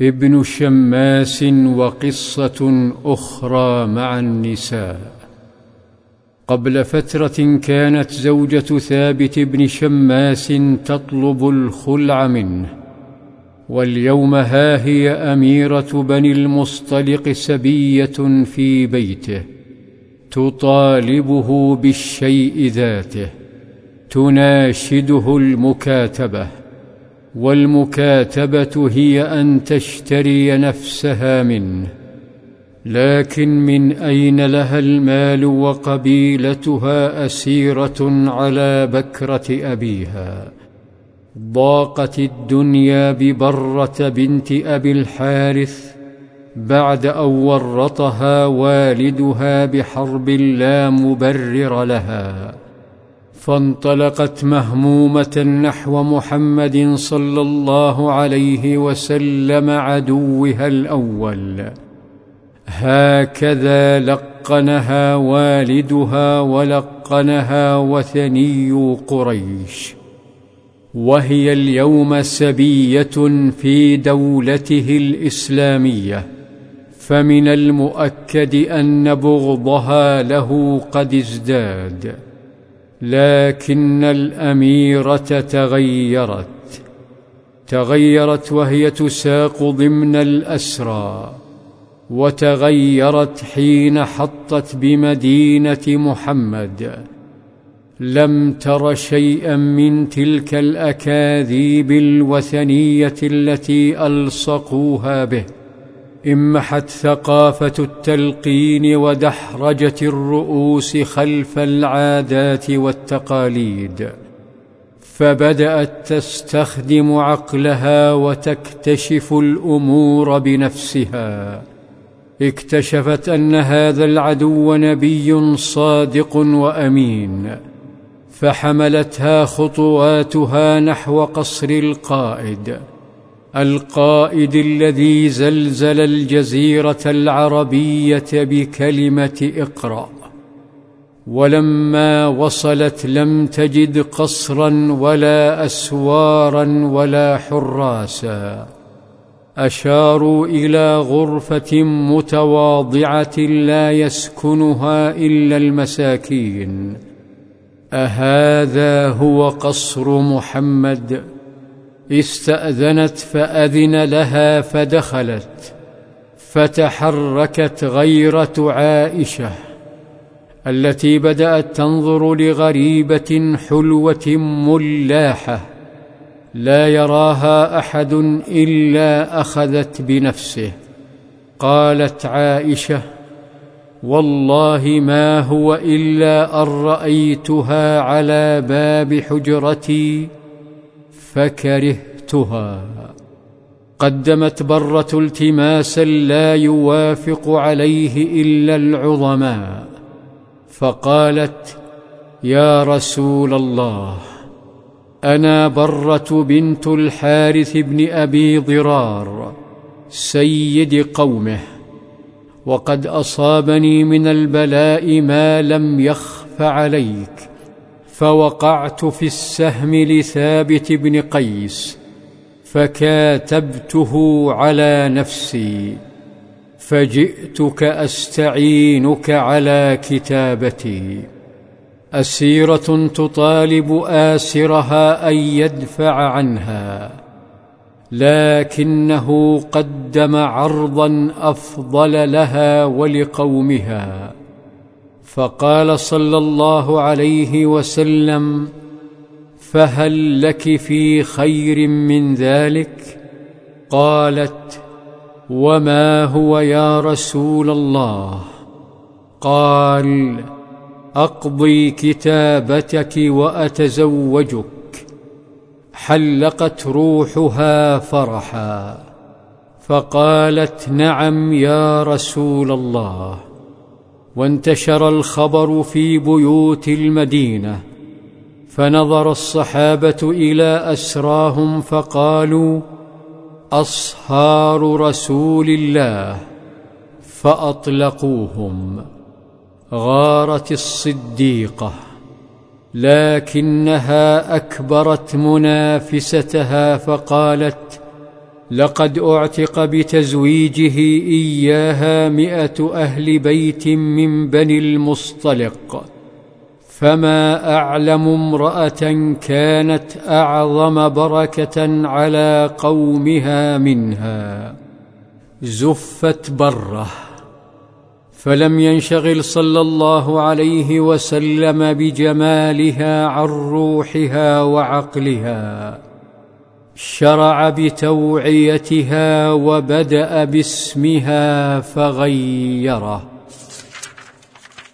ابن شماس وقصة أخرى مع النساء. قبل فترة كانت زوجة ثابت بن شماس تطلب الخلع منه واليوم ها هي أميرة بني المصطلق سبية في بيته تطالبه بالشيء ذاته تناشده المكاتبة. والمكاتبة هي أن تشتري نفسها منه. لكن من أين لها المال وقبيلتها أسيرة على بكرة أبيها؟ ضاقت الدنيا ببرة بنت أبي الحارث بعد أن ورطها والدها بحرب لا مبرر لها. فانطلقت مهمومة نحو محمد صلى الله عليه وسلم عدوها الأول. هكذا لقنها والدها ولقنها وثني قريش. وهي اليوم سبية في دولته الإسلامية. فمن المؤكد أن بغضها له قد ازداد. لكن الأميرة تغيرت تغيرت وهي تساق ضمن الأسرى وتغيرت حين حطت بمدينة محمد. لم تر شيئا من تلك الأكاذيب الوثنية التي ألصقوها به. امحت ثقافة التلقين ودحرجة الرؤوس خلف العادات والتقاليد فبدأت تستخدم عقلها وتكتشف الأمور بنفسها. اكتشفت أن هذا العدو نبي صادق وأمين فحملتها خطواتها نحو قصر القائد. القائد الذي زلزل الجزيرة العربية بكلمة اقرأ. ولما وصلت لم تجد قصرا ولا اسوارا ولا حراسا. أشاروا إلى غرفة متواضعة لا يسكنها إلا المساكين. أهذا هو قصر محمد. استأذنت فأذن لها فدخلت فتحركت غيره عائشه التي بدأت تنظر لغريبة حلوة ملاحة لا يراها أحد إلا أخذت بنفسه. قالت عائشة والله ما هو إلا أن رأيتها على باب حجرتي فكرهتها. قدمت برة التماسا لا يوافق عليه إلا العظماء. فقالت يا رسول الله أنا برة بنت الحارث بن أبي ضرار سيد قومه وقد أصابني من البلاء ما لم يخف عليك. فوقعت في السهم لثابت بن قيس فكاتبته على نفسي فجئتك أستعينك على كتابتي. أسيرة تطالب آسرها أن يدفع عنها لكنه قدم عرضا أفضل لها ولقومها. فقال صلى الله عليه وسلم فهل لك في خير من ذلك؟ قالت وما هو يا رسول الله؟ قال أقضي كتابتك وأتزوجك. حلقت روحها فرحا. فقالت نعم يا رسول الله. وانتشر الخبر في بيوت المدينة. فنظر الصحابة إلى أسراهم فقالوا أصهار رسول الله. فأطلقوهم. غارت الصديقة. لكنها أكبرت منافستها فقالت لقد أعتق بتزويجه إياها مئة أهل بيت من بني المصطلق فما أعلم امرأة كانت أعظم بركة على قومها منها. زفت برة. فلم ينشغل صلى الله عليه وسلم بجمالها عن روحها وعقلها. شرع بتوعيتها وبدأ باسمها فغيره.